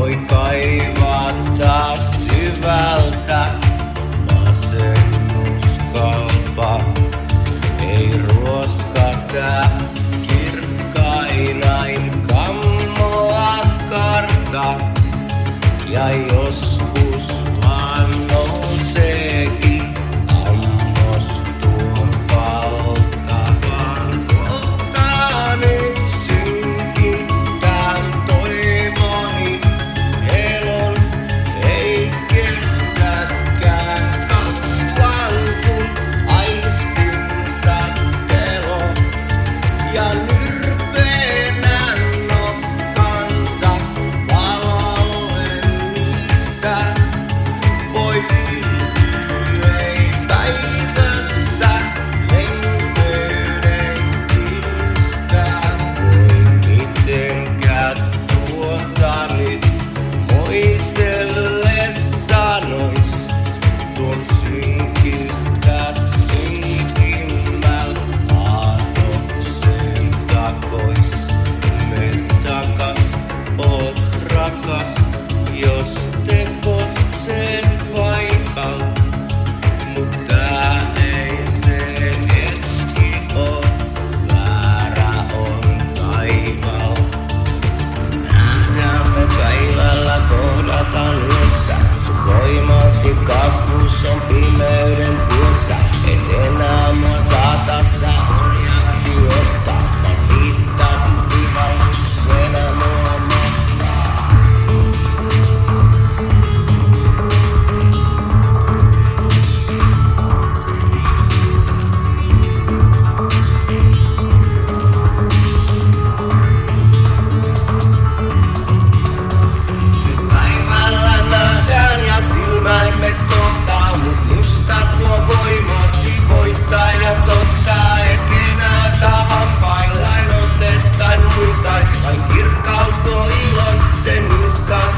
voi kaivaa taas syvältä masennuskaupa. Ei ruoskata kirkkainain kammoa karta. Ja jos Cosmos son primero empieza, Elena Mosa. Voittain hän sottaa etenä sahampaillaan otettaan muistain, vain kirkkaus tuo ilon, sen uskaan.